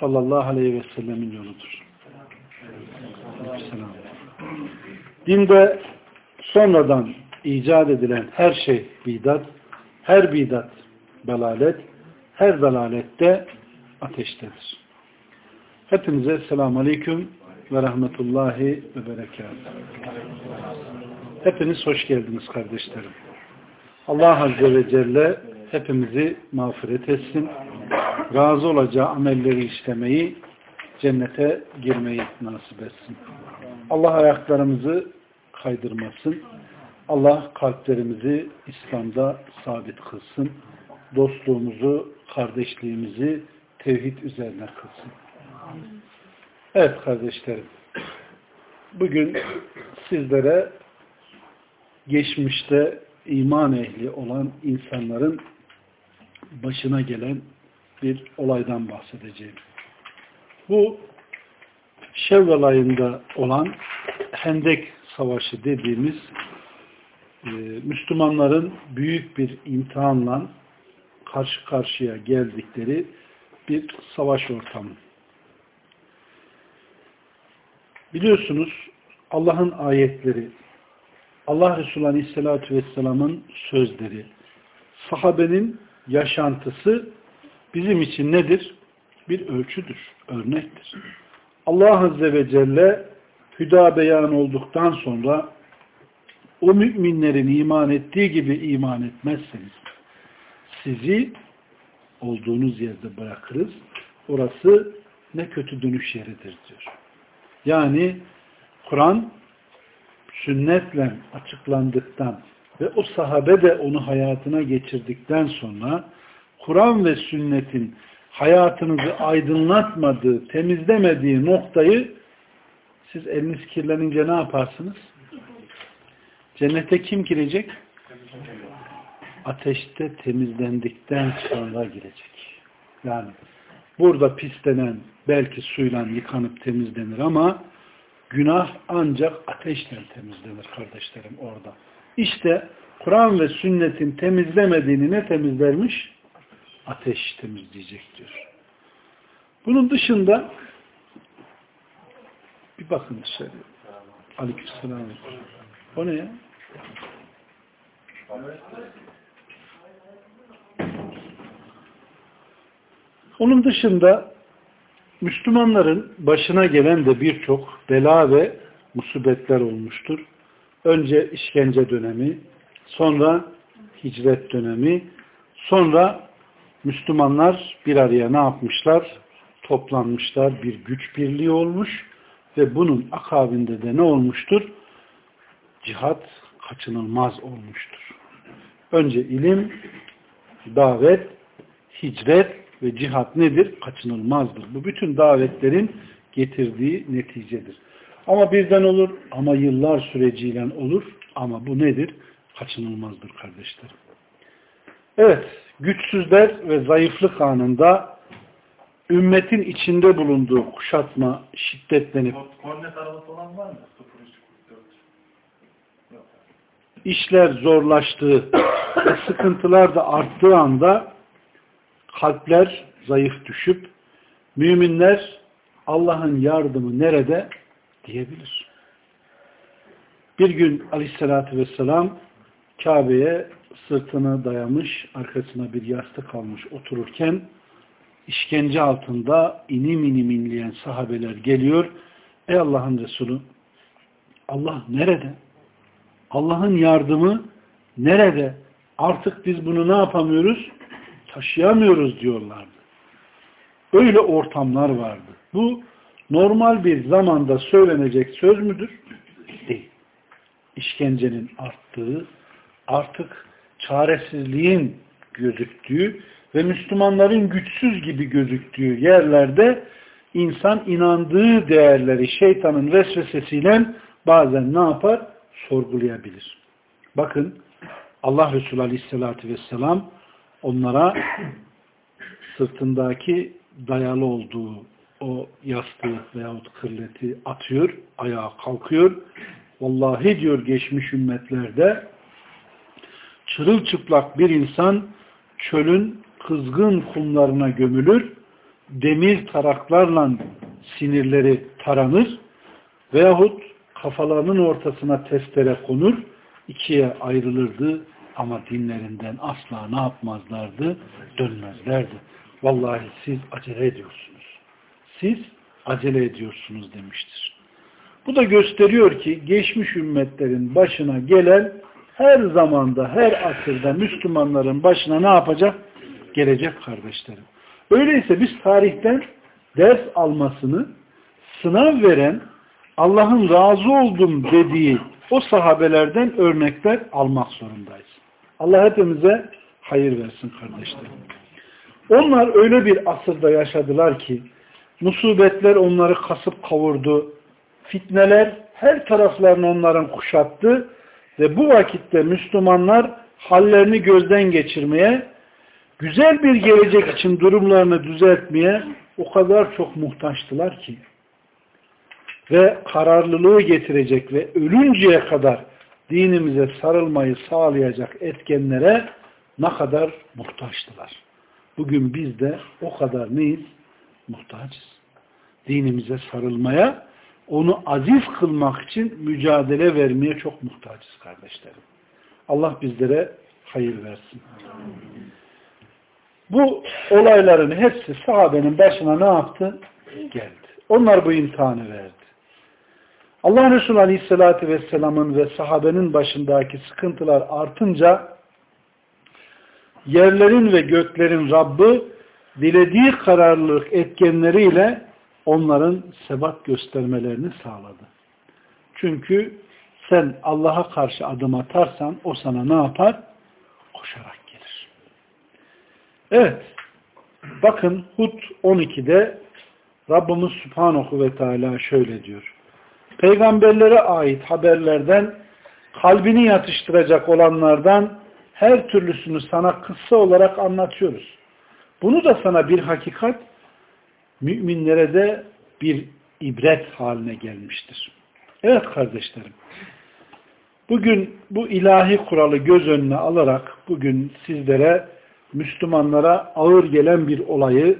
sallallahu aleyhi ve sellemin yoludur. Dinde sonradan icat edilen her şey bidat, her bidat belalet, her belalette ateştedir. Hepinize selamun aleyküm ve rahmetullahi ve berekatuhu. Hepiniz hoş geldiniz kardeşlerim. Allah Azze ve Celle hepimizi mağfiret etsin. Razı olacağı amelleri işlemeyi, cennete girmeyi nasip etsin. Allah ayaklarımızı kaydırmasın. Allah kalplerimizi İslam'da sabit kılsın. Dostluğumuzu, kardeşliğimizi tevhid üzerine kılsın. Evet kardeşlerim. Bugün sizlere geçmişte iman ehli olan insanların başına gelen bir olaydan bahsedeceğim. Bu Şevval ayında olan Hendek Savaşı dediğimiz e, Müslümanların büyük bir imtihanla karşı karşıya geldikleri bir savaş ortamı. Biliyorsunuz Allah'ın ayetleri, Allah Resulü Aleyhisselatü Vesselam'ın sözleri, sahabenin yaşantısı bizim için nedir? Bir ölçüdür, örnektir. Allah Azze ve Celle hüda beyan olduktan sonra o müminlerin iman ettiği gibi iman etmezseniz sizi olduğunuz yerde bırakırız. Orası ne kötü dönüş yeridir diyor. Yani Kur'an sünnetle açıklandıktan ve o sahabe de onu hayatına geçirdikten sonra Kur'an ve sünnetin hayatınızı aydınlatmadığı, temizlemediği noktayı siz eliniz kirlenince ne yaparsınız? Cennete kim girecek? Ateşte temizlendikten sonra girecek. Yani burada pislenen belki suyla yıkanıp temizlenir ama günah ancak ateşle temizlenir kardeşlerim orada. İşte Kur'an ve sünnetin temizlemediğini ne temizlermiş? Ateş temizleyecek diyor. Bunun dışında bir bakın dışarı. Aleykümselam. O ne ya? Onun dışında Müslümanların başına gelen de birçok bela ve musibetler olmuştur. Önce işkence dönemi, sonra hicret dönemi, sonra Müslümanlar bir araya ne yapmışlar? Toplanmışlar, bir güç birliği olmuş ve bunun akabinde de ne olmuştur? Cihat kaçınılmaz olmuştur. Önce ilim, davet, hicret ve cihat nedir? Kaçınılmazdır. Bu bütün davetlerin getirdiği neticedir. Ama birden olur, ama yıllar süreciyle olur. Ama bu nedir? Kaçınılmazdır kardeşlerim. Evet, güçsüzler ve zayıflık anında ümmetin içinde bulunduğu kuşatma şiddetlenip Kornet arabası olan var mı? 0344. işler zorlaştığı ve sıkıntılar da arttığı anda kalpler zayıf düşüp müminler Allah'ın yardımı nerede diyebilir. Bir gün aleyhissalatü vesselam Kabe'ye sırtını dayamış, arkasına bir yastık almış otururken işkence altında inim inim inleyen sahabeler geliyor. Ey Allah'ın Resulü Allah nerede? Allah'ın yardımı nerede? Artık biz bunu ne yapamıyoruz? Taşıyamıyoruz diyorlardı. Öyle ortamlar vardı. Bu normal bir zamanda söylenecek söz müdür? Değil. İşkencenin arttığı, artık çaresizliğin gözüktüğü ve Müslümanların güçsüz gibi gözüktüğü yerlerde insan inandığı değerleri şeytanın vesvesesiyle bazen ne yapar? Sorgulayabilir. Bakın Allah Resulü Aleyhisselatü Vesselam onlara sırtındaki dayalı olduğu o yastığı veyahut kırleti atıyor, ayağa kalkıyor. Vallahi diyor geçmiş ümmetlerde çırılçıplak bir insan çölün kızgın kumlarına gömülür, demir taraklarla sinirleri taranır veyahut kafalarının ortasına testere konur, ikiye ayrılırdı ama dinlerinden asla ne yapmazlardı? Dönmezlerdi. Vallahi siz acele ediyorsunuz. Siz acele ediyorsunuz demiştir. Bu da gösteriyor ki geçmiş ümmetlerin başına gelen her zamanda, her asırda Müslümanların başına ne yapacak? Gelecek kardeşlerim. Öyleyse biz tarihten ders almasını, sınav veren, Allah'ın razı oldum dediği o sahabelerden örnekler almak zorundayız. Allah hepimize hayır versin kardeşlerim. Onlar öyle bir asırda yaşadılar ki musibetler onları kasıp kavurdu. Fitneler her taraflarını onların kuşattı ve bu vakitte Müslümanlar hallerini gözden geçirmeye, güzel bir gelecek için durumlarını düzeltmeye o kadar çok muhtaçtılar ki ve kararlılığı getirecek ve ölünceye kadar dinimize sarılmayı sağlayacak etkenlere ne kadar muhtaçtılar. Bugün biz de o kadar neyiz? Muhtacız. Dinimize sarılmaya, onu aziz kılmak için mücadele vermeye çok muhtacız kardeşlerim. Allah bizlere hayır versin. Bu olayların hepsi sahabenin başına ne yaptı? Geldi. Onlar bu imtihanı verdi. Allah Resulü Aleyhisselatü Vesselam'ın ve sahabenin başındaki sıkıntılar artınca yerlerin ve göklerin Rabbi dilediği kararlılık etkenleriyle onların sebat göstermelerini sağladı. Çünkü sen Allah'a karşı adım atarsan o sana ne yapar? Koşarak gelir. Evet. Bakın Hud 12'de Rabbimiz Subhanahu ve Teala şöyle diyor. Peygamberlere ait haberlerden kalbini yatıştıracak olanlardan her türlüsünü sana kısa olarak anlatıyoruz. Bunu da sana bir hakikat, müminlere de bir ibret haline gelmiştir. Evet kardeşlerim, bugün bu ilahi kuralı göz önüne alarak bugün sizlere Müslümanlara ağır gelen bir olayı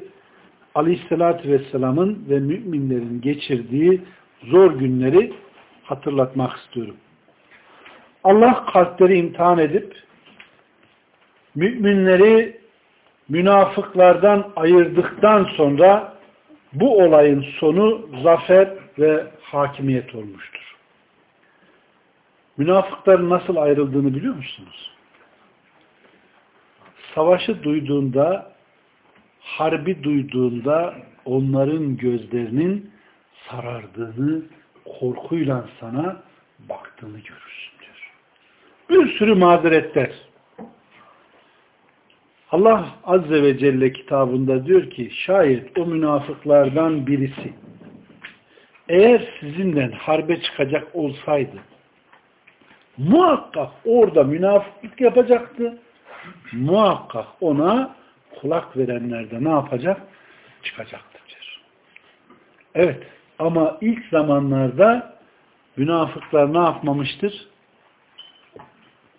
Aleyhisselatü Vesselam'ın ve müminlerin geçirdiği zor günleri hatırlatmak istiyorum. Allah kalpleri imtihan edip müminleri münafıklardan ayırdıktan sonra bu olayın sonu zafer ve hakimiyet olmuştur. Münafıkların nasıl ayrıldığını biliyor musunuz? Savaşı duyduğunda, harbi duyduğunda onların gözlerinin sarardığını, korkuyla sana baktığını görürsün diyor. Bir sürü mazeretler. Allah Azze ve Celle kitabında diyor ki şayet o münafıklardan birisi eğer sizinle harbe çıkacak olsaydı muhakkak orada münafıklık yapacaktı. Muhakkak ona kulak verenler de ne yapacak? Çıkacaktır. Evet. Ama ilk zamanlarda münafıklar ne yapmamıştır?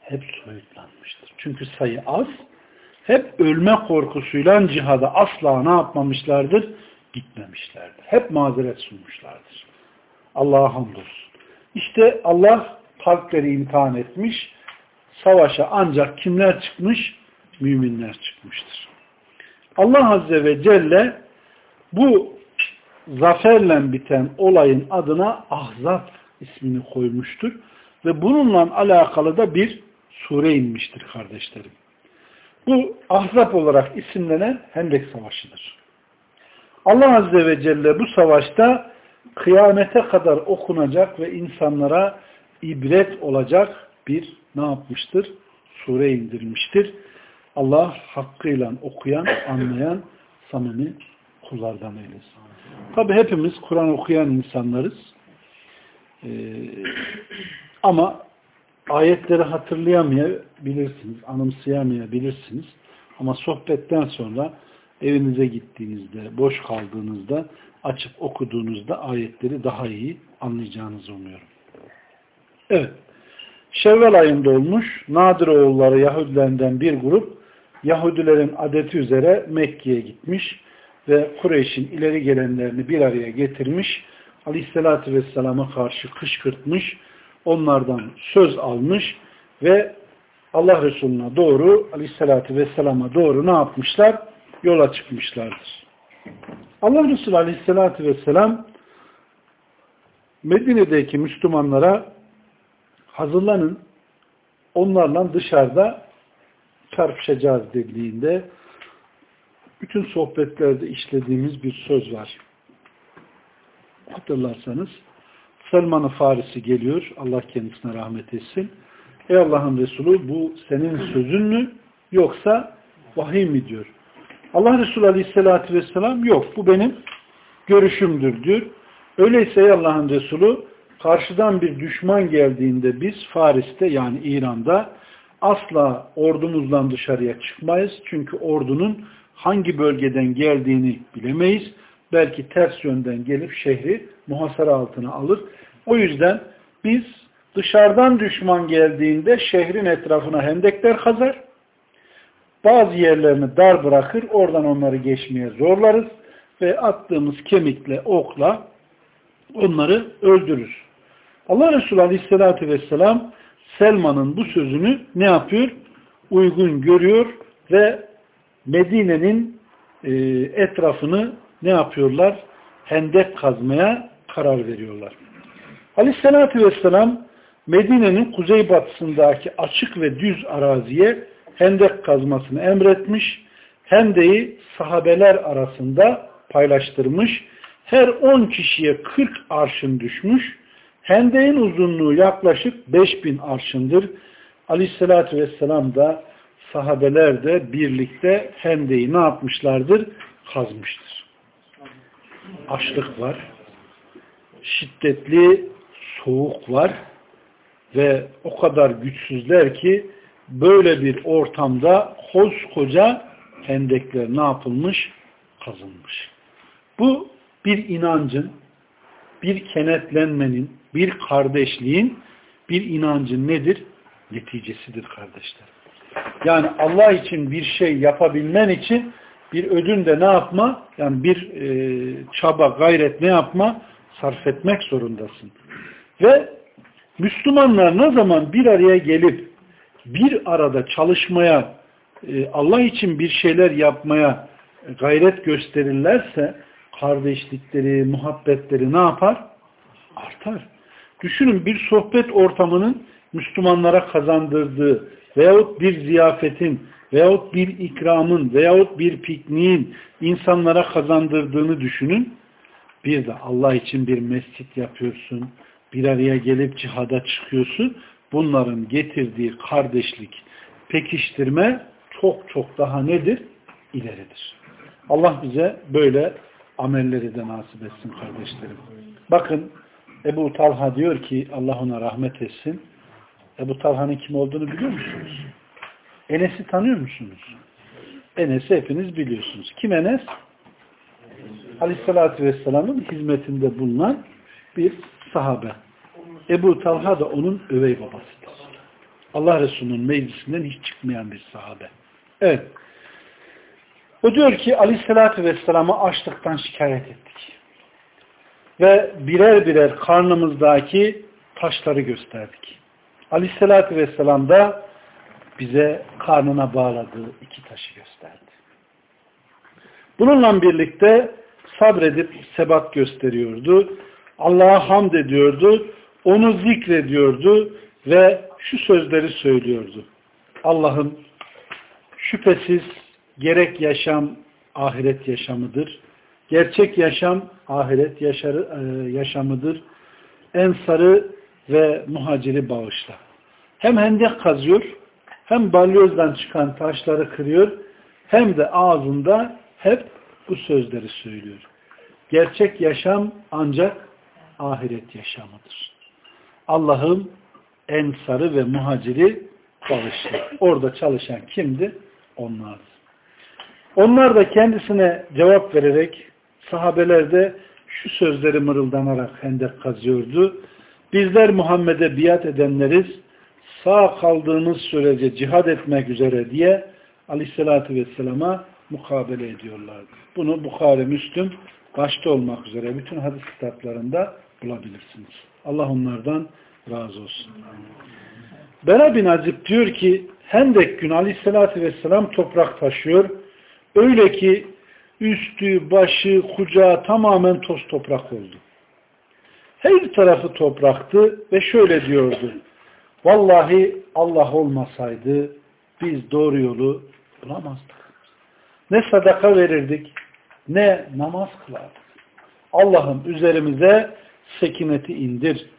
Hep soyutlanmıştır. Çünkü sayı az. Hep ölme korkusuyla cihada asla ne yapmamışlardır? Gitmemişlerdir. Hep mazeret sunmuşlardır. Allah'a hamdolsun. İşte Allah kalpleri imtihan etmiş. Savaşa ancak kimler çıkmış? Müminler çıkmıştır. Allah Azze ve Celle bu zaferle biten olayın adına Ahzab ismini koymuştur. Ve bununla alakalı da bir sure inmiştir kardeşlerim. Bu Ahzab olarak isimlenen Hendek Savaşı'dır. Allah Azze ve Celle bu savaşta kıyamete kadar okunacak ve insanlara ibret olacak bir ne yapmıştır? Sure indirmiştir. Allah hakkıyla okuyan, anlayan samimi kullardan eylesin. Tabi hepimiz Kur'an okuyan insanlarız. Ee, ama ayetleri hatırlayamayabilirsiniz, anımsayamayabilirsiniz. Ama sohbetten sonra evinize gittiğinizde, boş kaldığınızda, açıp okuduğunuzda ayetleri daha iyi anlayacağınızı umuyorum. Evet. Şevval ayında olmuş Nadir oğulları Yahudilerinden bir grup Yahudilerin adeti üzere Mekke'ye gitmiş ve Kureyş'in ileri gelenlerini bir araya getirmiş. Aleyhisselatü Vesselam'a karşı kışkırtmış. Onlardan söz almış ve Allah Resulüne doğru Aleyhisselatü Vesselam'a doğru ne yapmışlar? Yola çıkmışlardır. Allah Resulü Aleyhisselatü Vesselam Medine'deki Müslümanlara hazırlanın onlarla dışarıda çarpışacağız dediğinde bütün sohbetlerde işlediğimiz bir söz var. Hatırlarsanız Selman-ı Farisi geliyor. Allah kendisine rahmet etsin. Ey Allah'ın Resulü bu senin sözün mü yoksa vahiy mi diyor. Allah Resulü Aleyhisselatü Vesselam yok bu benim görüşümdür diyor. Öyleyse ey Allah'ın Resulü karşıdan bir düşman geldiğinde biz Faris'te yani İran'da asla ordumuzdan dışarıya çıkmayız. Çünkü ordunun hangi bölgeden geldiğini bilemeyiz. Belki ters yönden gelip şehri muhasara altına alır. O yüzden biz dışarıdan düşman geldiğinde şehrin etrafına hendekler kazar. Bazı yerlerini dar bırakır. Oradan onları geçmeye zorlarız. Ve attığımız kemikle, okla onları öldürür. Allah Resulü Aleyhisselatü Vesselam Selman'ın bu sözünü ne yapıyor? Uygun görüyor ve Medine'nin e, etrafını ne yapıyorlar? Hendek kazmaya karar veriyorlar. Aleyhisselatü Vesselam Medine'nin kuzeybatısındaki açık ve düz araziye hendek kazmasını emretmiş. Hendeyi sahabeler arasında paylaştırmış. Her 10 kişiye 40 arşın düşmüş. Hendeğin uzunluğu yaklaşık 5000 arşındır. Aleyhissalatü vesselam da sahabeler de birlikte hendeyi ne yapmışlardır? Kazmıştır. Açlık var. Şiddetli soğuk var. Ve o kadar güçsüzler ki böyle bir ortamda koskoca hendekler ne yapılmış? Kazılmış. Bu bir inancın, bir kenetlenmenin, bir kardeşliğin, bir inancın nedir? Neticesidir kardeşler. Yani Allah için bir şey yapabilmen için bir ödün de ne yapma? Yani bir e, çaba, gayret ne yapma? Sarf etmek zorundasın. Ve Müslümanlar ne zaman bir araya gelip bir arada çalışmaya, e, Allah için bir şeyler yapmaya gayret gösterirlerse kardeşlikleri, muhabbetleri ne yapar? Artar. Düşünün bir sohbet ortamının Müslümanlara kazandırdığı veyahut bir ziyafetin veyahut bir ikramın veyahut bir pikniğin insanlara kazandırdığını düşünün. Bir de Allah için bir mescit yapıyorsun, bir araya gelip cihada çıkıyorsun. Bunların getirdiği kardeşlik, pekiştirme çok çok daha nedir? İleridir. Allah bize böyle amelleri de nasip etsin kardeşlerim. Bakın Ebu Talha diyor ki Allah ona rahmet etsin. Ebu Talha'nın kim olduğunu biliyor musunuz? Enes'i tanıyor musunuz? Enes'i hepiniz biliyorsunuz. Kim Enes? Aleyhissalatü Vesselam'ın hizmetinde bulunan bir sahabe. Ebu Talha da onun övey babasıdır. Allah Resulü'nün meclisinden hiç çıkmayan bir sahabe. Evet. O diyor ki Aleyhisselatü Vesselam'a açlıktan şikayet ettik. Ve birer birer karnımızdaki taşları gösterdik. Aleyhisselatü Vesselam da bize karnına bağladığı iki taşı gösterdi. Bununla birlikte sabredip sebat gösteriyordu. Allah'a hamd ediyordu. Onu zikrediyordu ve şu sözleri söylüyordu. Allah'ım şüphesiz gerek yaşam ahiret yaşamıdır. Gerçek yaşam ahiret yaşarı, e, yaşamıdır. Ensarı ve muhaciri bağışla. Hem hendek kazıyor, hem balyozdan çıkan taşları kırıyor, hem de ağzında hep bu sözleri söylüyor. Gerçek yaşam ancak ahiret yaşamıdır. Allah'ım ensarı ve muhaciri çalıştı. Orada çalışan kimdi? Onlardı. Onlar da kendisine cevap vererek sahabeler de şu sözleri mırıldanarak hendek kazıyordu. Bizler Muhammed'e biat edenleriz. Sağ kaldığımız sürece cihad etmek üzere diye aleyhissalatü vesselama mukabele ediyorlardı. Bunu Bukhari, Müslüm başta olmak üzere bütün hadis kitaplarında bulabilirsiniz. Allah onlardan razı olsun. Bera bin Azib diyor ki Hendek günü aleyhissalatü vesselam toprak taşıyor. Öyle ki üstü, başı, kucağı tamamen toz toprak oldu. Her tarafı topraktı ve şöyle diyordu. Vallahi Allah olmasaydı biz doğru yolu bulamazdık. Ne sadaka verirdik, ne namaz kılardık. Allah'ım üzerimize sekineti indir.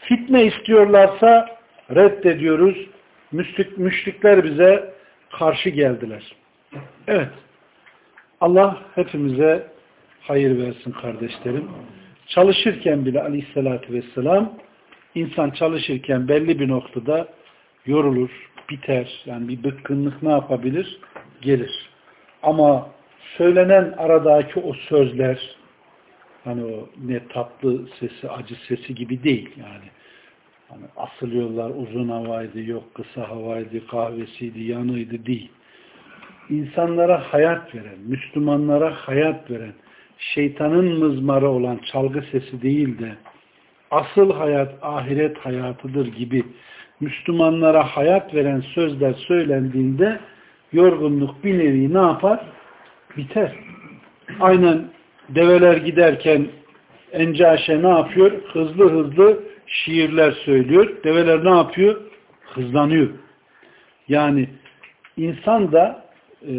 Fitne istiyorlarsa reddediyoruz. Müşrik, müşrikler bize karşı geldiler. Evet. Allah hepimize hayır versin kardeşlerim. Çalışırken bile aleyhissalatü vesselam insan çalışırken belli bir noktada yorulur, biter. Yani bir bıkkınlık ne yapabilir? Gelir. Ama söylenen aradaki o sözler hani o ne tatlı sesi, acı sesi gibi değil yani. Hani asılıyorlar uzun havaydı, yok kısa havaydı, kahvesiydi, yanıydı değil. İnsanlara hayat veren, Müslümanlara hayat veren, şeytanın mızmarı olan çalgı sesi değil de asıl hayat ahiret hayatıdır gibi Müslümanlara hayat veren sözler söylendiğinde yorgunluk bir nevi ne yapar? Biter. Aynen develer giderken Encaşe ne yapıyor? Hızlı hızlı şiirler söylüyor. Develer ne yapıyor? Hızlanıyor. Yani insan da e,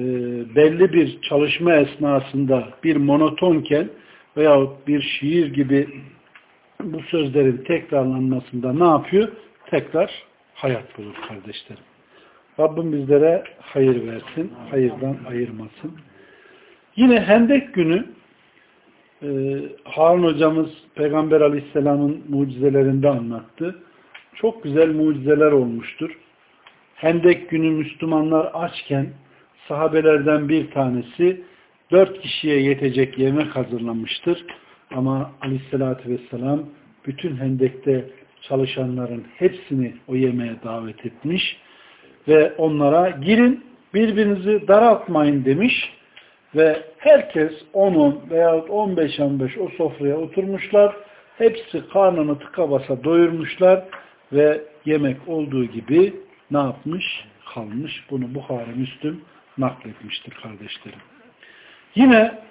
belli bir çalışma esnasında bir monotonken veyahut bir şiir gibi bu sözlerin tekrarlanmasında ne yapıyor? Tekrar hayat bulur kardeşlerim. Rabbim bizlere hayır versin, hayırdan ayırmasın. Yine Hendek günü e, Harun hocamız Peygamber Aleyhisselam'ın mucizelerinde anlattı. Çok güzel mucizeler olmuştur. Hendek günü Müslümanlar açken sahabelerden bir tanesi dört kişiye yetecek yemek hazırlamıştır. Ama Aleyhisselatü Vesselam bütün hendekte çalışanların hepsini o yemeğe davet etmiş ve onlara girin birbirinizi daraltmayın demiş ve herkes 10-10 veya 15-15 o sofraya oturmuşlar. Hepsi karnını tıka basa doyurmuşlar ve yemek olduğu gibi ne yapmış? Kalmış. Bunu Bukhari Müslüm nakletmiştir kardeşlerim. Yine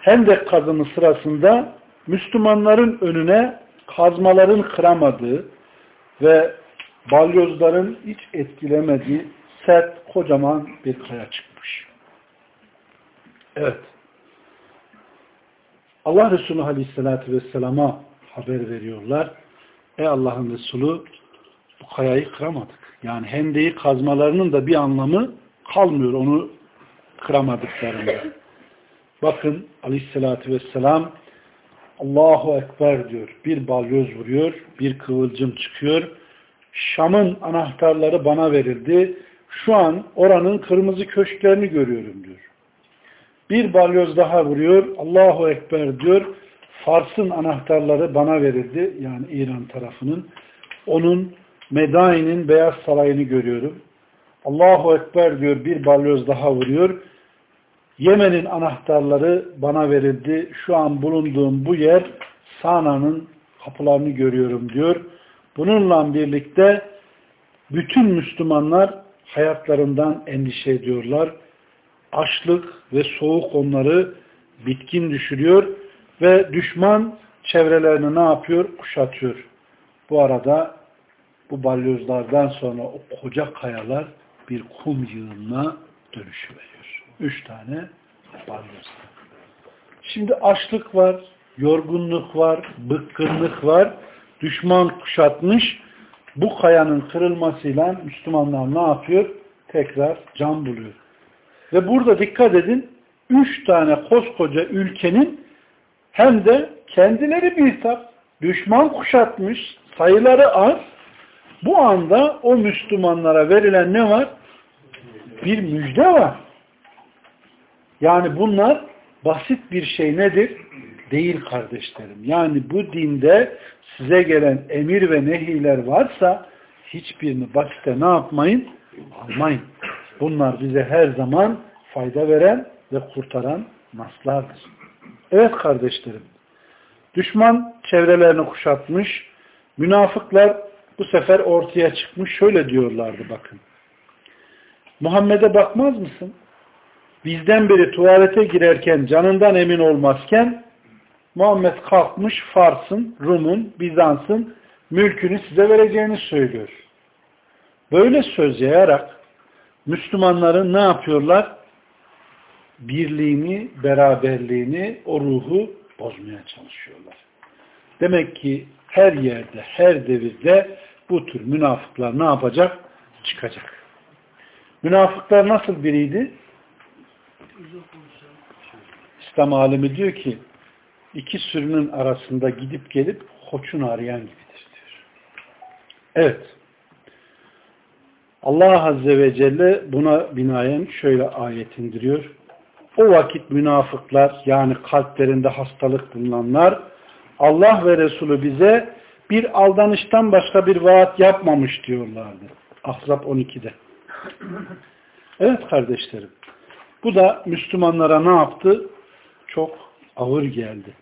Hendek kazımı sırasında Müslümanların önüne kazmaların kıramadığı ve balyozların hiç etkilemediği sert kocaman bir kaya çıkmış. Evet. Allah Resulü Aleyhisselatü Vesselam'a haber veriyorlar. Ey Allah'ın Resulü bu kayayı kıramadık. Yani hendeyi kazmalarının da bir anlamı kalmıyor onu kıramadıklarında. Bakın Aleyhisselatü Vesselam Allahu Ekber diyor. Bir balyoz vuruyor, bir kıvılcım çıkıyor. Şam'ın anahtarları bana verildi. Şu an oranın kırmızı köşklerini görüyorum diyor. Bir balyoz daha vuruyor. Allahu Ekber diyor. Fars'ın anahtarları bana verildi. Yani İran tarafının. Onun Medain'in Beyaz Sarayı'nı görüyorum. Allahu Ekber diyor. Bir balyoz daha vuruyor. Yemen'in anahtarları bana verildi. Şu an bulunduğum bu yer Sana'nın kapılarını görüyorum diyor. Bununla birlikte bütün Müslümanlar hayatlarından endişe ediyorlar açlık ve soğuk onları bitkin düşürüyor ve düşman çevrelerini ne yapıyor? Kuşatıyor. Bu arada bu balyozlardan sonra o koca kayalar bir kum yığınına dönüşüveriyor. Üç tane balyoz. Şimdi açlık var, yorgunluk var, bıkkınlık var. Düşman kuşatmış. Bu kayanın kırılmasıyla Müslümanlar ne yapıyor? Tekrar can buluyor. Ve burada dikkat edin, üç tane koskoca ülkenin hem de kendileri bir tap düşman kuşatmış, sayıları az. Bu anda o Müslümanlara verilen ne var? Bir müjde var. Yani bunlar basit bir şey nedir? Değil kardeşlerim. Yani bu dinde size gelen emir ve nehiler varsa hiçbirini basite ne yapmayın? Almayın. Bunlar bize her zaman fayda veren ve kurtaran naslardır. Evet kardeşlerim. Düşman çevrelerini kuşatmış. Münafıklar bu sefer ortaya çıkmış. Şöyle diyorlardı bakın. Muhammed'e bakmaz mısın? Bizden biri tuvalete girerken canından emin olmazken Muhammed kalkmış Fars'ın, Rum'un, Bizans'ın mülkünü size vereceğini söylüyor. Böyle söz yayarak Müslümanların ne yapıyorlar? Birliğini, beraberliğini, o ruhu bozmaya çalışıyorlar. Demek ki her yerde, her devirde bu tür münafıklar ne yapacak? Çıkacak. Münafıklar nasıl biriydi? İslam alimi diyor ki iki sürünün arasında gidip gelip hoçun arayan gibidir diyor. Evet. Allah Azze ve Celle buna binaen şöyle ayet indiriyor. O vakit münafıklar yani kalplerinde hastalık bulunanlar Allah ve Resulü bize bir aldanıştan başka bir vaat yapmamış diyorlardı. Ahzab 12'de. Evet kardeşlerim. Bu da Müslümanlara ne yaptı? Çok ağır geldi.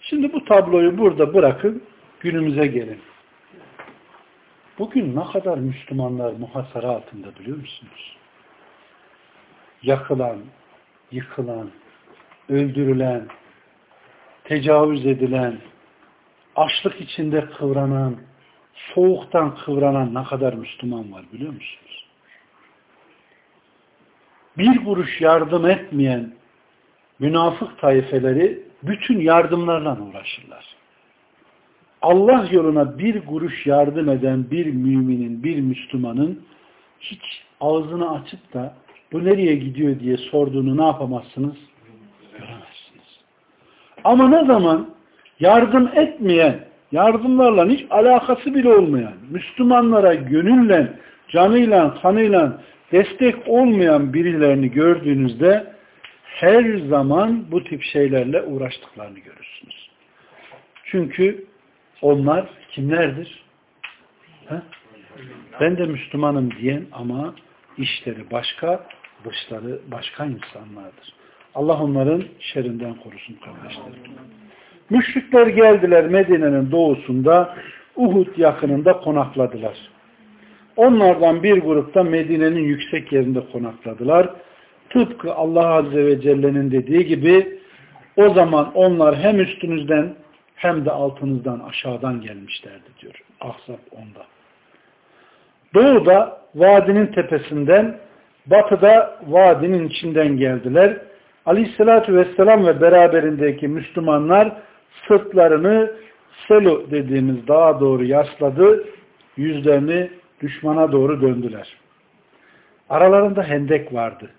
Şimdi bu tabloyu burada bırakın, günümüze gelin. Bugün ne kadar Müslümanlar muhasara altında biliyor musunuz? Yakılan, yıkılan, öldürülen, tecavüz edilen, açlık içinde kıvranan, soğuktan kıvranan ne kadar Müslüman var biliyor musunuz? Bir kuruş yardım etmeyen münafık tayfeleri bütün yardımlarla uğraşırlar. Allah yoluna bir kuruş yardım eden bir müminin, bir Müslümanın hiç ağzını açıp da bu nereye gidiyor diye sorduğunu ne yapamazsınız? Göremezsiniz. Ama ne zaman yardım etmeyen, yardımlarla hiç alakası bile olmayan, Müslümanlara gönülle, canıyla, kanıyla destek olmayan birilerini gördüğünüzde her zaman bu tip şeylerle uğraştıklarını görürsünüz. Çünkü onlar kimlerdir? Ha? Ben de Müslümanım diyen ama işleri başka, dışları başka insanlardır. Allah onların şerinden korusun kardeşlerim. Müşrikler geldiler Medine'nin doğusunda Uhud yakınında konakladılar. Onlardan bir grupta Medine'nin yüksek yerinde konakladılar. Tıpkı Allah Azze ve Celle'nin dediği gibi o zaman onlar hem üstünüzden hem de altınızdan aşağıdan gelmişlerdi diyor. Ahzab 10'da. Doğuda vadinin tepesinden, batıda vadinin içinden geldiler. Aleyhissalatü vesselam ve beraberindeki Müslümanlar sırtlarını Selu dediğimiz dağa doğru yasladı, yüzlerini düşmana doğru döndüler. Aralarında hendek vardı.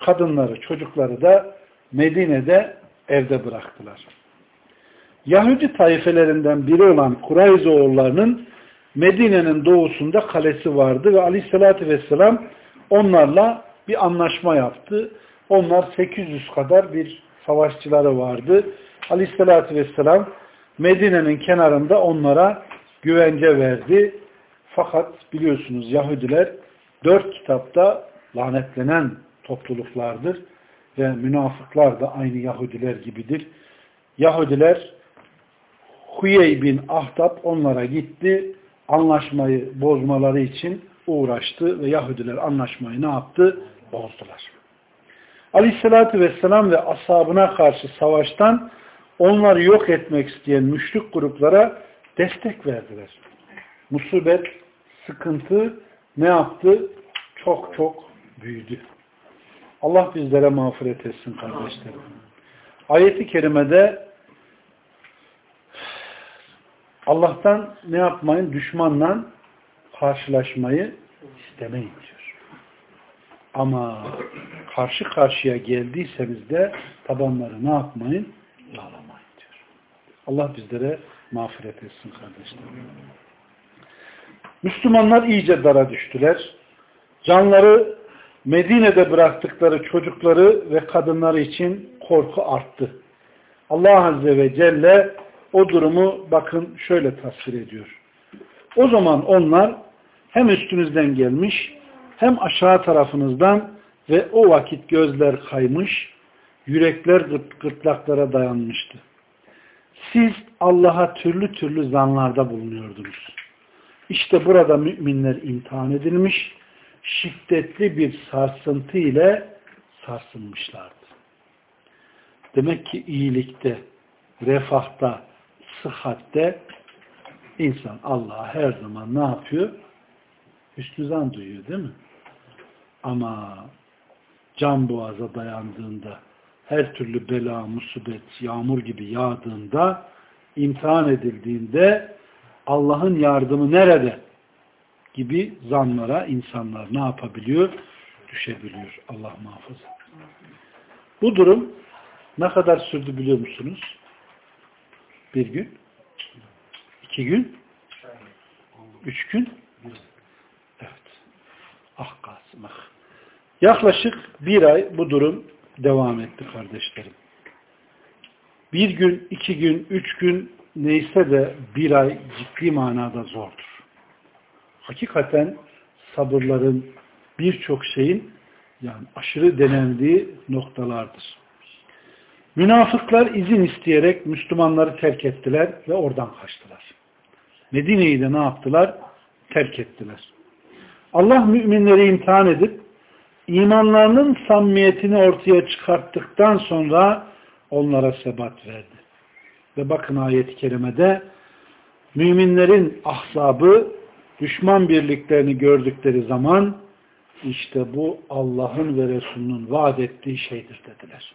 Kadınları, çocukları da Medine'de evde bıraktılar. Yahudi tayfelerinden biri olan Kurayzoğullarının Medine'nin doğusunda kalesi vardı ve aleyhissalatü vesselam onlarla bir anlaşma yaptı. Onlar 800 kadar bir savaşçıları vardı. Aleyhissalatü vesselam Medine'nin kenarında onlara güvence verdi. Fakat biliyorsunuz Yahudiler dört kitapta lanetlenen topluluklardır ve münafıklar da aynı Yahudiler gibidir. Yahudiler Huyey bin Ahtap onlara gitti. Anlaşmayı bozmaları için uğraştı ve Yahudiler anlaşmayı ne yaptı? Bozdular. Aleyhissalatü vesselam ve ashabına karşı savaştan onları yok etmek isteyen müşrik gruplara destek verdiler. Musibet, sıkıntı ne yaptı? Çok çok büyüdü. Allah bizlere mağfiret etsin kardeşlerim. Ayeti kerimede Allah'tan ne yapmayın? Düşmanla karşılaşmayı istemeyin diyor. Ama karşı karşıya geldiyseniz de tabanları ne yapmayın? Ağlamayın diyor. Allah bizlere mağfiret etsin kardeşlerim. Müslümanlar iyice dara düştüler. Canları Medine'de bıraktıkları çocukları ve kadınları için korku arttı. Allah Azze ve Celle o durumu bakın şöyle tasvir ediyor. O zaman onlar hem üstünüzden gelmiş hem aşağı tarafınızdan ve o vakit gözler kaymış, yürekler gırt gırtlaklara dayanmıştı. Siz Allah'a türlü türlü zanlarda bulunuyordunuz. İşte burada müminler imtihan edilmiş, şiddetli bir sarsıntı ile sarsılmışlardı. Demek ki iyilikte, refahta, sıhhatte insan Allah'a her zaman ne yapıyor? Hüsnü zan duyuyor değil mi? Ama can boğaza dayandığında, her türlü bela, musibet, yağmur gibi yağdığında, imtihan edildiğinde Allah'ın yardımı nerede? gibi zanlara insanlar ne yapabiliyor? Düşebiliyor. Allah muhafaza. Bu durum ne kadar sürdü biliyor musunuz? Bir gün? iki gün? Üç gün? Evet. Ah Kasım ah. Yaklaşık bir ay bu durum devam etti kardeşlerim. Bir gün, iki gün, üç gün neyse de bir ay ciddi manada zordur. Hakikaten sabırların birçok şeyin yani aşırı denendiği noktalardır. Münafıklar izin isteyerek Müslümanları terk ettiler ve oradan kaçtılar. Medine'yi de ne yaptılar? Terk ettiler. Allah müminleri imtihan edip imanlarının samimiyetini ortaya çıkarttıktan sonra onlara sebat verdi. Ve bakın ayet-i kerimede müminlerin ahzabı düşman birliklerini gördükleri zaman işte bu Allah'ın ve Resulünün vaat ettiği şeydir dediler.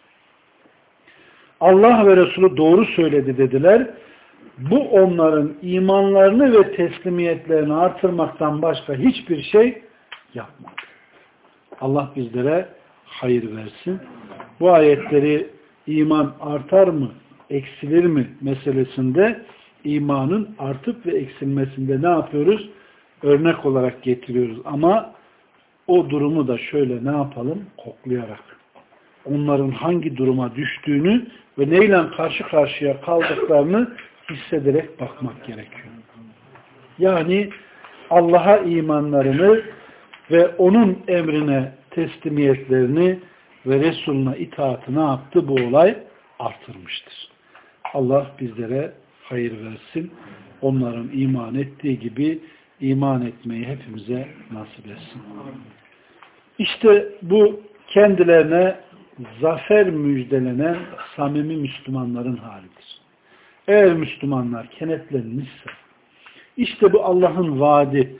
Allah ve Resulü doğru söyledi dediler. Bu onların imanlarını ve teslimiyetlerini artırmaktan başka hiçbir şey yapmadı. Allah bizlere hayır versin. Bu ayetleri iman artar mı, eksilir mi meselesinde imanın artıp ve eksilmesinde ne yapıyoruz? Örnek olarak getiriyoruz. Ama o durumu da şöyle ne yapalım? Koklayarak. Onların hangi duruma düştüğünü ve neyle karşı karşıya kaldıklarını hissederek bakmak gerekiyor. Yani Allah'a imanlarını ve onun emrine teslimiyetlerini ve Resuluna itaatı ne yaptı? Bu olay artırmıştır. Allah bizlere hayır versin. Onların iman ettiği gibi iman etmeyi hepimize nasip etsin. İşte bu kendilerine zafer müjdelenen samimi Müslümanların halidir. Eğer Müslümanlar kenetlenmişse, işte bu Allah'ın vaadi,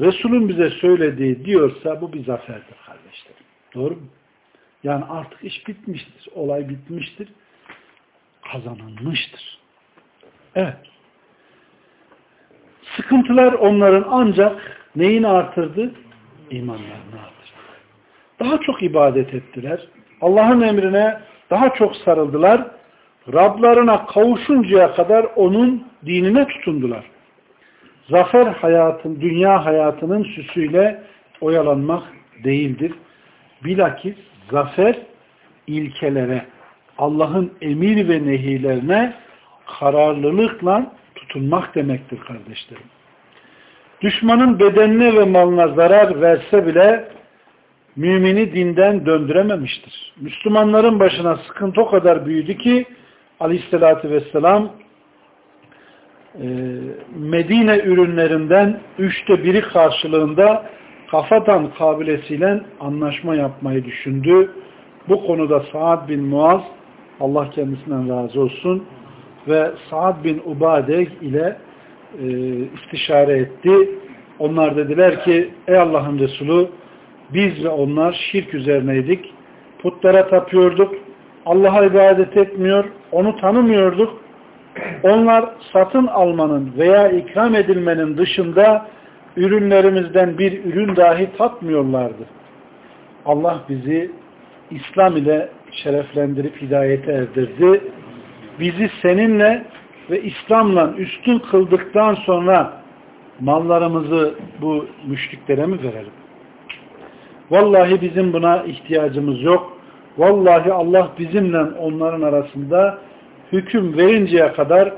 Resul'ün bize söylediği diyorsa bu bir zaferdir kardeşlerim. Doğru mu? Yani artık iş bitmiştir, olay bitmiştir, kazanılmıştır. Evet. Sıkıntılar onların ancak neyini artırdı? İmanlarını artırdı. Daha çok ibadet ettiler. Allah'ın emrine daha çok sarıldılar. Rablarına kavuşuncaya kadar onun dinine tutundular. Zafer hayatın, dünya hayatının süsüyle oyalanmak değildir. Bilakis zafer ilkelere, Allah'ın emir ve nehilerine kararlılıkla tutunmak demektir kardeşlerim. Düşmanın bedenine ve malına zarar verse bile mümini dinden döndürememiştir. Müslümanların başına sıkıntı o kadar büyüdü ki aleyhissalatü vesselam e, Medine ürünlerinden üçte biri karşılığında kafadan kabilesiyle anlaşma yapmayı düşündü. Bu konuda Saad bin Muaz Allah kendisinden razı olsun ve Saad bin Ubade ile e, istişare etti. Onlar dediler ki ey Allah'ın Resulü biz ve onlar şirk üzerineydik. Putlara tapıyorduk. Allah'a ibadet etmiyor. Onu tanımıyorduk. Onlar satın almanın veya ikram edilmenin dışında ürünlerimizden bir ürün dahi tatmıyorlardı. Allah bizi İslam ile şereflendirip hidayete erdirdi bizi seninle ve İslam'la üstün kıldıktan sonra mallarımızı bu müşriklere mi verelim? Vallahi bizim buna ihtiyacımız yok. Vallahi Allah bizimle onların arasında hüküm verinceye kadar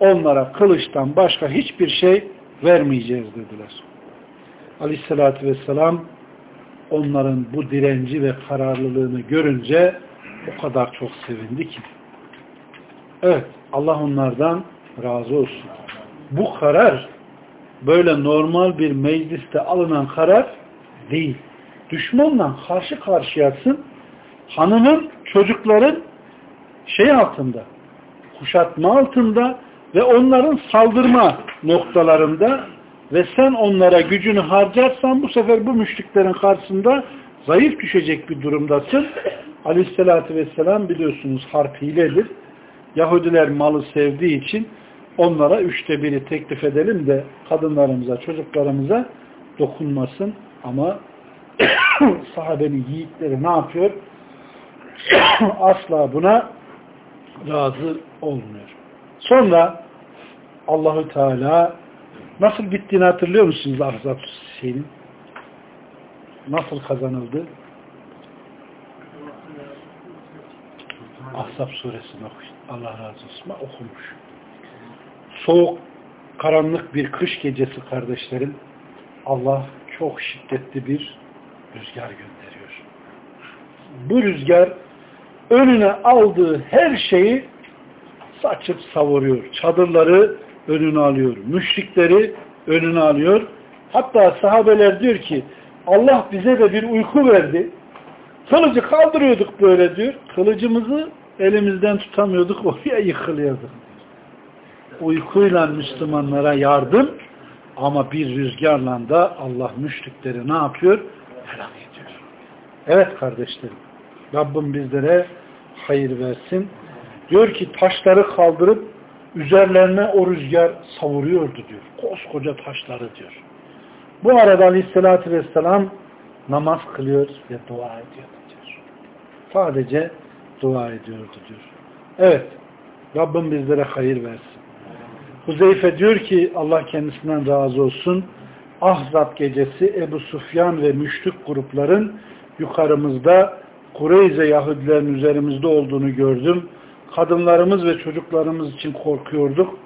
onlara kılıçtan başka hiçbir şey vermeyeceğiz dediler. Aleyhissalatü vesselam onların bu direnci ve kararlılığını görünce o kadar çok sevindi ki. Evet Allah onlardan razı olsun. Bu karar böyle normal bir mecliste alınan karar değil. Düşmanla karşı karşıyasın. Hanımın, çocukların şey altında, kuşatma altında ve onların saldırma noktalarında ve sen onlara gücünü harcarsan bu sefer bu müşriklerin karşısında zayıf düşecek bir durumdasın. Aleyhissalatü vesselam biliyorsunuz harp hiledir. Yahudiler malı sevdiği için onlara üçte biri teklif edelim de kadınlarımıza, çocuklarımıza dokunmasın. Ama sahabenin yiğitleri ne yapıyor? Asla buna razı olmuyor. Sonra Allahü Teala nasıl bittiğini hatırlıyor musunuz Ahzab şeyinin? Nasıl kazanıldı? Ahzab suresini okuyun. Allah razı olsun. Okumuş. Soğuk, karanlık bir kış gecesi kardeşlerim. Allah çok şiddetli bir rüzgar gönderiyor. Bu rüzgar önüne aldığı her şeyi saçıp savuruyor. Çadırları önüne alıyor. Müşrikleri önüne alıyor. Hatta sahabeler diyor ki Allah bize de bir uyku verdi. Kılıcı kaldırıyorduk böyle diyor. Kılıcımızı elimizden tutamıyorduk. Oraya yıkılıyorduk. Uykuyla Müslümanlara yardım ama bir rüzgarla da Allah müşrikleri ne yapıyor? Helak ediyor. Evet kardeşlerim. Rabbim bizlere hayır versin. Diyor ki taşları kaldırıp üzerlerine o rüzgar savuruyordu diyor. Koskoca taşları diyor. Bu arada aleyhissalatü vesselam namaz kılıyor ve dua ediyordu diyor. Sadece dua ediyordu diyor. Evet. Rabbim bizlere hayır versin. Huzeyfe diyor ki Allah kendisinden razı olsun. Ahzab gecesi Ebu Sufyan ve müşrik grupların yukarımızda Kureyze Yahudilerin üzerimizde olduğunu gördüm. Kadınlarımız ve çocuklarımız için korkuyorduk.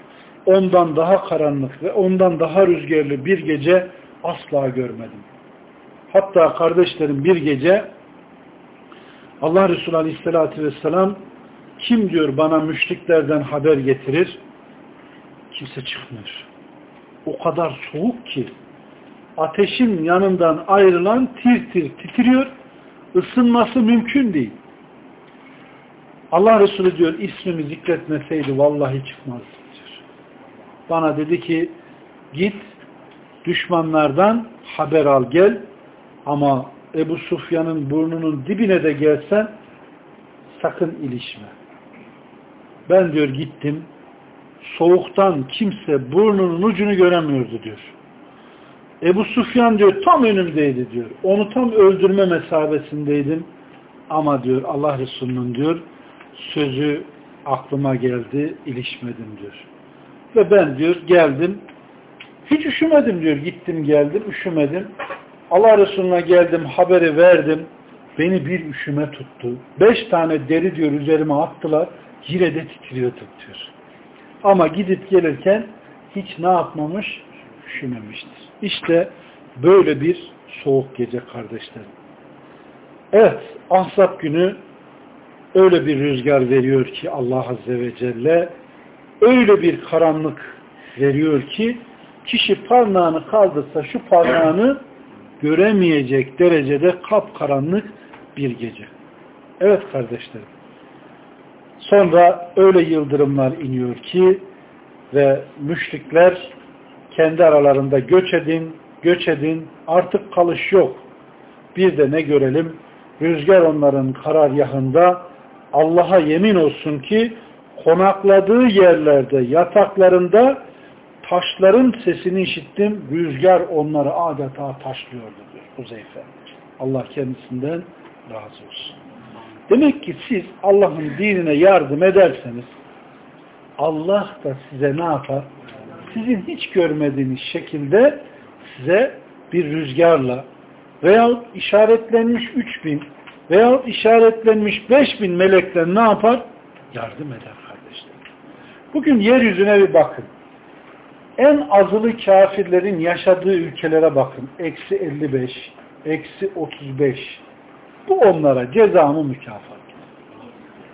Ondan daha karanlık ve ondan daha rüzgarlı bir gece asla görmedim. Hatta kardeşlerim bir gece Allah Resulü Aleyhisselatü Vesselam kim diyor bana müşriklerden haber getirir? Kimse çıkmıyor. O kadar soğuk ki ateşin yanından ayrılan tir tir titriyor. Isınması mümkün değil. Allah Resulü diyor ismimi zikretmeseydi vallahi çıkmazdı diyor. Bana dedi ki git düşmanlardan haber al gel ama Ebu Sufyan'ın burnunun dibine de gelsen sakın ilişme. Ben diyor gittim soğuktan kimse burnunun ucunu göremiyordu diyor. Ebu Sufyan diyor tam önümdeydi diyor. Onu tam öldürme mesabesindeydim. Ama diyor Allah Resulü'nün diyor sözü aklıma geldi, ilişmedim diyor. Ve ben diyor geldim, hiç üşümedim diyor, gittim geldim, üşümedim. Allah Resulüne geldim, haberi verdim, beni bir üşüme tuttu. Beş tane deri diyor üzerime attılar, yine de titriyordum diyor. Ama gidip gelirken hiç ne yapmamış? Üşümemiştir. İşte böyle bir soğuk gece kardeşlerim. Evet, Ahzab günü öyle bir rüzgar veriyor ki Allah Azze ve Celle öyle bir karanlık veriyor ki kişi parmağını kaldırsa şu parmağını göremeyecek derecede kapkaranlık bir gece. Evet kardeşlerim. Sonra öyle yıldırımlar iniyor ki ve müşrikler kendi aralarında göç edin, göç edin, artık kalış yok. Bir de ne görelim? Rüzgar onların karargahında Allah'a yemin olsun ki konakladığı yerlerde, yataklarında taşların sesini işittim. Rüzgar onları adeta taşlıyordu diyor Huzeyfe. Allah kendisinden razı olsun. Demek ki siz Allah'ın dinine yardım ederseniz Allah da size ne yapar? Sizin hiç görmediğiniz şekilde size bir rüzgarla veyahut işaretlenmiş 3000 veyahut işaretlenmiş 5000 melekler ne yapar? Yardım eder kardeşler. Bugün yeryüzüne bir bakın. En azılı kafirlerin yaşadığı ülkelere bakın. Eksi 55, eksi 35. Bu onlara ceza mı mükafat?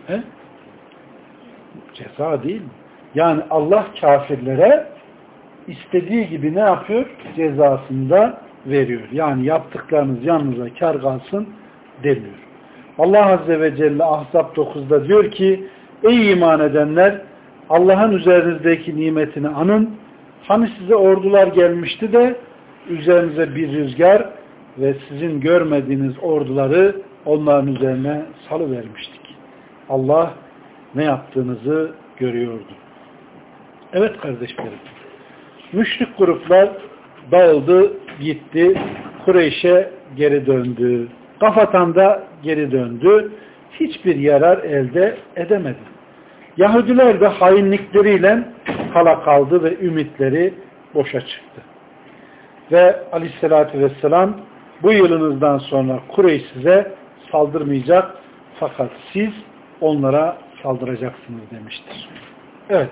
He? Ceza değil mi? Yani Allah kafirlere istediği gibi ne yapıyor? Cezasında veriyor. Yani yaptıklarınız yanınıza kar kalsın demiyor. Allah Azze ve Celle Ahzab 9'da diyor ki Ey iman edenler Allah'ın üzerinizdeki nimetini anın. Hani size ordular gelmişti de üzerinize bir rüzgar ve sizin görmediğiniz orduları onların üzerine salıvermiştik. Allah ne yaptığınızı görüyordu. Evet kardeşlerim. Müşrik gruplar dağıldı, gitti. Kureyş'e geri döndü. Kafatan da geri döndü. Hiçbir yarar elde edemedi. Yahudiler de hainlikleriyle kala kaldı ve ümitleri boşa çıktı. Ve aleyhissalatü vesselam bu yılınızdan sonra Kureyş size saldırmayacak fakat siz onlara saldıracaksınız demiştir. Evet.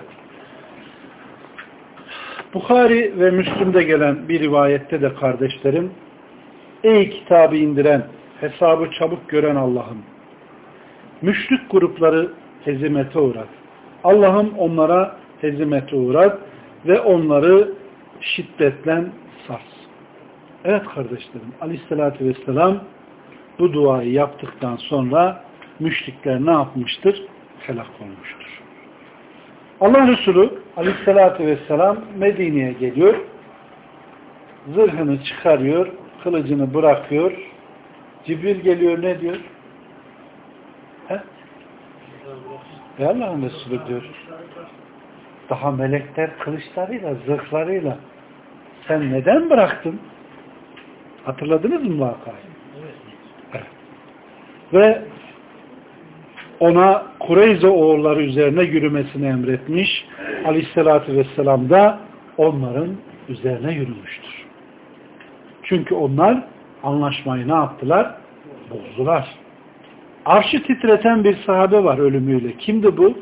Bukhari ve Müslüm'de gelen bir rivayette de kardeşlerim Ey kitabı indiren, hesabı çabuk gören Allah'ım müşrik grupları hezimete uğrat. Allah'ım onlara hezimete uğrat ve onları şiddetle sars. Evet kardeşlerim aleyhissalatü vesselam bu duayı yaptıktan sonra müşrikler ne yapmıştır? Helak olmuştur. Allah Resulü aleyhissalatü vesselam Medine'ye geliyor. Zırhını çıkarıyor, kılıcını bırakıyor. Cibril geliyor ne diyor? He? Ve Allah'ın Resulü diyor. Daha melekler kılıçlarıyla, zırhlarıyla sen neden bıraktın? Hatırladınız mı vakayı? Ve ona Kureyze oğulları üzerine yürümesini emretmiş. Aleyhissalatü vesselam da onların üzerine yürümüştür. Çünkü onlar anlaşmayı ne yaptılar? Bozdular. Arşı titreten bir sahabe var ölümüyle. Kimdi bu?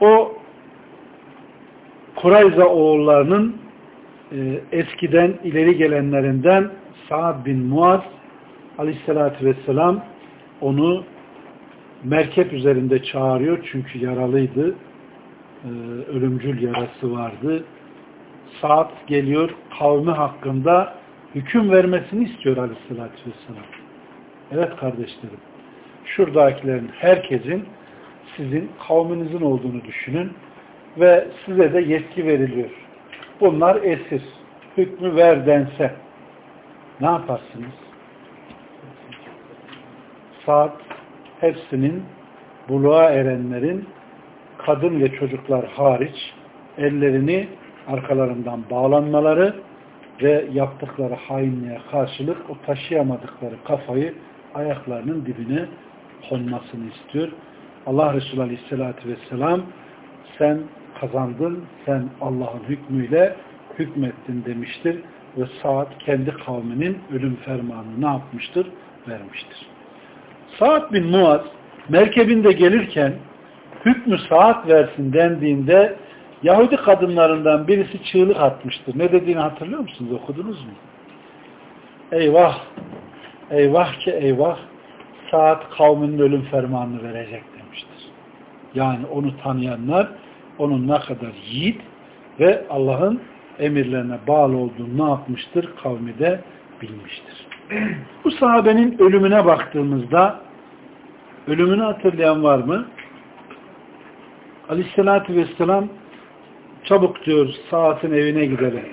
O Kurayza oğullarının e, eskiden ileri gelenlerinden Sa'd bin Muaz aleyhissalatü vesselam onu merkep üzerinde çağırıyor çünkü yaralıydı. Ee, ölümcül yarası vardı. Saat geliyor kavmi hakkında hüküm vermesini istiyor aleyhissalatü vesselam. Evet kardeşlerim. Şuradakilerin herkesin sizin kavminizin olduğunu düşünün ve size de yetki veriliyor. Bunlar esir. Hükmü ver dense ne yaparsınız? Saat hepsinin buluğa erenlerin kadın ve çocuklar hariç ellerini arkalarından bağlanmaları ve yaptıkları hainliğe karşılık o taşıyamadıkları kafayı ayaklarının dibine konmasını istiyor. Allah Resulü Aleyhisselatü Vesselam sen kazandın, sen Allah'ın hükmüyle hükmettin demiştir ve saat kendi kavminin ölüm fermanını ne yapmıştır? Vermiştir. Saat bin Muaz merkebinde gelirken hükmü saat versin dendiğinde Yahudi kadınlarından birisi çığlık atmıştır. Ne dediğini hatırlıyor musunuz? Okudunuz mu? Eyvah! Eyvah ki eyvah! Saat kavminin ölüm fermanını verecek demiştir. Yani onu tanıyanlar onun ne kadar yiğit ve Allah'ın emirlerine bağlı olduğunu ne yapmıştır? Kavmi de bilmiştir. Bu sahabenin ölümüne baktığımızda ölümünü hatırlayan var mı? Aleyhissalatü vesselam çabuk diyor saatin evine gidelim.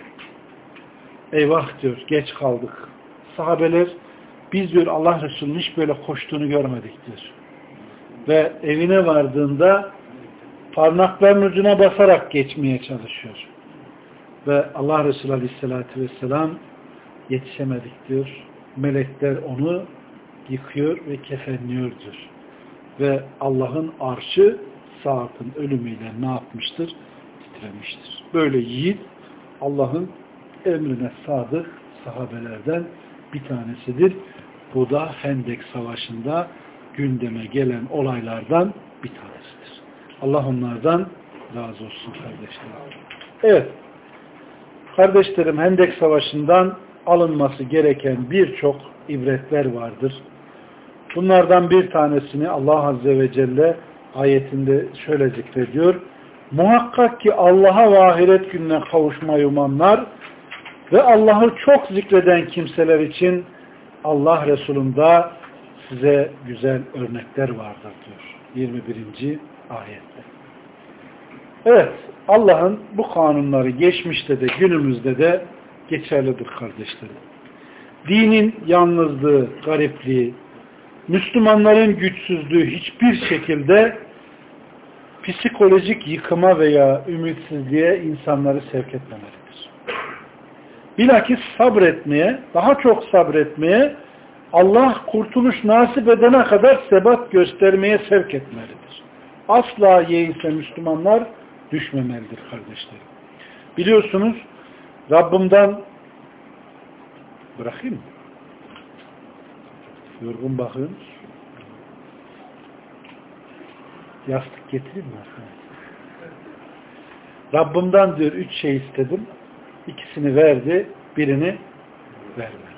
Eyvah diyor geç kaldık. Sahabeler biz diyor Allah Resulü'nün hiç böyle koştuğunu görmedik diyor. Ve evine vardığında parmaklarının ucuna basarak geçmeye çalışıyor. Ve Allah Resulü Aleyhisselatü Vesselam yetişemedik diyor. Melekler onu yıkıyor ve kefenliyor diyor. Ve Allah'ın arşı Sa'd'ın ölümüyle ne yapmıştır? Titremiştir. Böyle yiğit Allah'ın emrine sadık sahabelerden bir tanesidir. Bu da Hendek Savaşı'nda gündeme gelen olaylardan bir tanesidir. Allah onlardan razı olsun kardeşlerim. Evet. Kardeşlerim Hendek Savaşı'ndan alınması gereken birçok ibretler vardır. Bunlardan bir tanesini Allah Azze ve Celle ayetinde şöyle zikrediyor. Muhakkak ki Allah'a ve ahiret gününe kavuşmayı umanlar ve Allah'ı çok zikreden kimseler için Allah Resulü'nde size güzel örnekler vardır diyor. 21. ayette. Evet, Allah'ın bu kanunları geçmişte de günümüzde de geçerlidir kardeşlerim. Dinin yalnızlığı, garipliği, Müslümanların güçsüzlüğü hiçbir şekilde psikolojik yıkıma veya ümitsizliğe insanları sevk etmemelidir. Bilakis sabretmeye, daha çok sabretmeye, Allah kurtuluş nasip edene kadar sebat göstermeye sevk etmelidir. Asla yeğilse Müslümanlar düşmemelidir kardeşlerim. Biliyorsunuz Rabbimden bırakayım mı? Yorgun bakıyorsunuz. Yastık getireyim mi? Rabbimden diyor üç şey istedim. İkisini verdi, birini vermedi.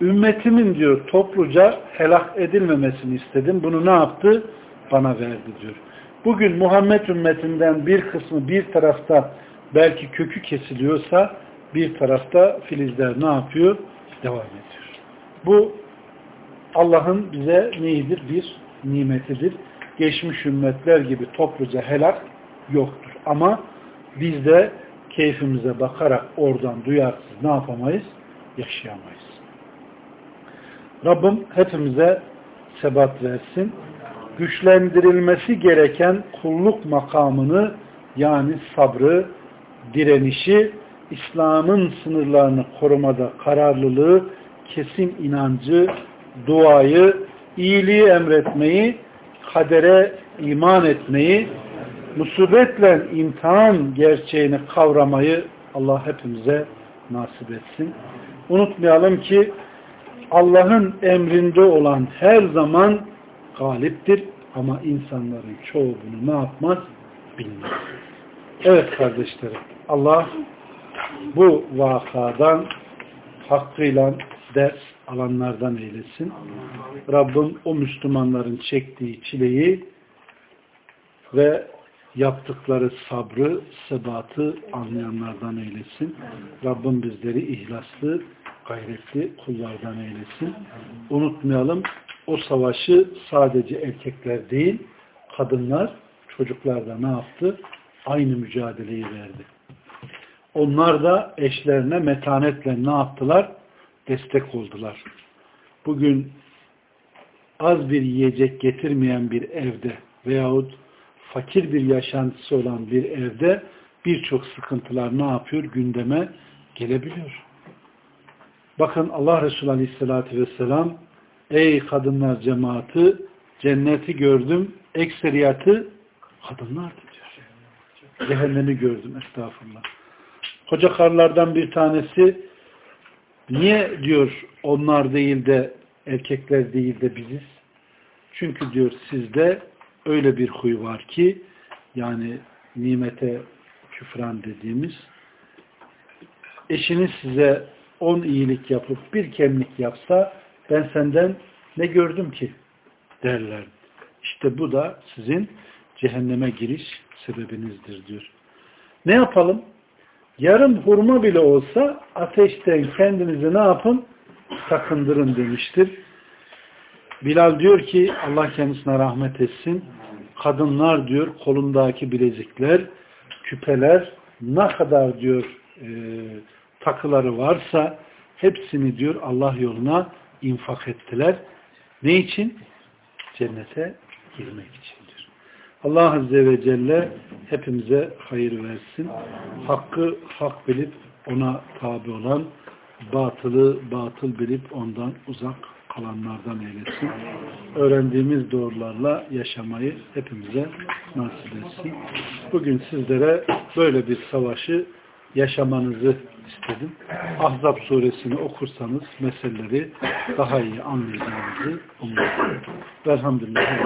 Ümmetimin diyor topluca helak edilmemesini istedim. Bunu ne yaptı? Bana verdi diyor. Bugün Muhammed ümmetinden bir kısmı bir tarafta belki kökü kesiliyorsa bir tarafta filizler ne yapıyor? Devam ediyor. Bu Allah'ın bize neyidir? Bir nimetidir. Geçmiş ümmetler gibi topluca helak yoktur. Ama biz de keyfimize bakarak oradan duyarsız ne yapamayız? Yaşayamayız. Rabbim hepimize sebat versin. Güçlendirilmesi gereken kulluk makamını yani sabrı, direnişi, İslam'ın sınırlarını korumada kararlılığı, kesin inancı, duayı, iyiliği emretmeyi, kadere iman etmeyi, musibetle imtihan gerçeğini kavramayı Allah hepimize nasip etsin. Unutmayalım ki Allah'ın emrinde olan her zaman galiptir ama insanların çoğu bunu ne yapmaz? Bilmez. Evet kardeşlerim Allah bu vakadan hakkıyla ders alanlardan eylesin. Rabbim o Müslümanların çektiği çileyi ve yaptıkları sabrı, sebatı anlayanlardan eylesin. Rabbim bizleri ihlaslı, gayretli kullardan eylesin. Unutmayalım o savaşı sadece erkekler değil, kadınlar, çocuklar da ne yaptı? Aynı mücadeleyi verdi. Onlar da eşlerine metanetle ne yaptılar? Destek oldular. Bugün az bir yiyecek getirmeyen bir evde veyahut fakir bir yaşantısı olan bir evde birçok sıkıntılar ne yapıyor? Gündeme gelebiliyor. Bakın Allah Resulü Aleyhisselatü Vesselam ey kadınlar cemaati cenneti gördüm ekseriyatı kadınlardı diyor. Cehennemi gördüm estağfurullah. Koca karlardan bir tanesi niye diyor onlar değil de erkekler değil de biziz? Çünkü diyor sizde öyle bir huy var ki yani nimete küfran dediğimiz eşiniz size on iyilik yapıp bir kemlik yapsa ben senden ne gördüm ki derler. İşte bu da sizin cehenneme giriş sebebinizdir diyor. Ne yapalım? Yarım hurma bile olsa ateşten kendinizi ne yapın? Sakındırın demiştir. Bilal diyor ki Allah kendisine rahmet etsin. Kadınlar diyor kolundaki bilezikler, küpeler ne kadar diyor e, takıları varsa hepsini diyor Allah yoluna infak ettiler. Ne için? Cennete girmek için. Allah Azze ve Celle hepimize hayır versin. Hakkı hak bilip ona tabi olan, batılı batıl bilip ondan uzak kalanlardan eylesin. Öğrendiğimiz doğrularla yaşamayı hepimize nasip etsin. Bugün sizlere böyle bir savaşı yaşamanızı istedim. Ahzab suresini okursanız meseleleri daha iyi anlayacağınızı umuyorum. Velhamdülillah.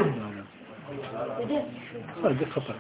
Hadi kapat.